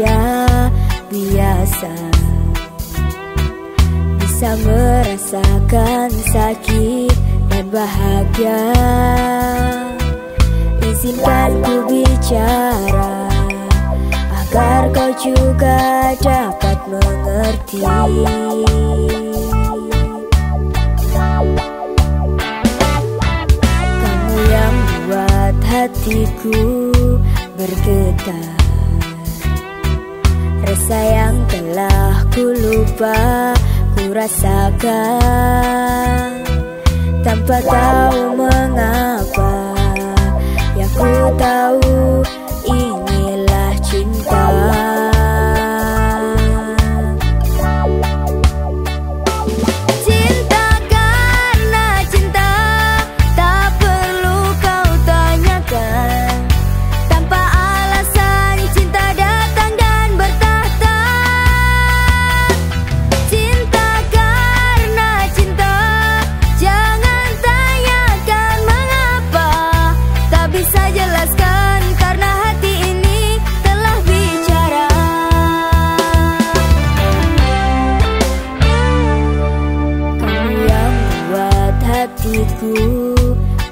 manusia biasa. Bisa merasakan sakit dan bahagia. Izinkan ku bicara Agar kau juga dapat mengerti. Kamu yang buat hatiku bergetar Rasa yang telah ku lupa ku rasakan. Tanpa tahu mengapa Yang ku tahu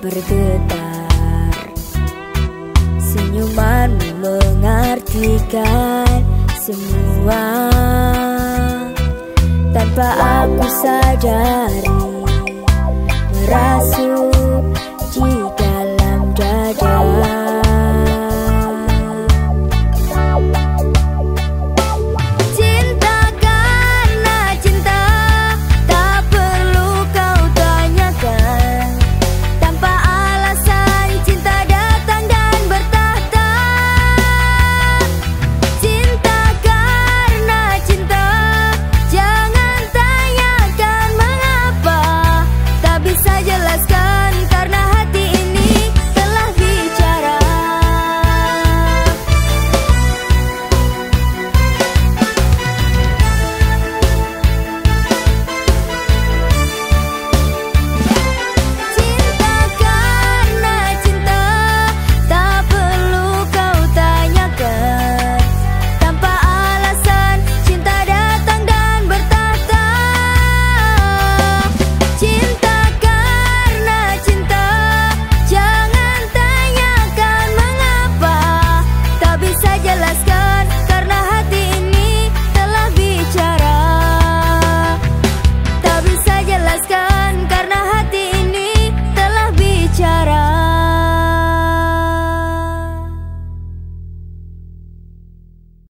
bergetar. Senyumanmu mengartikan semua. Tanpa aku sadari Merasuk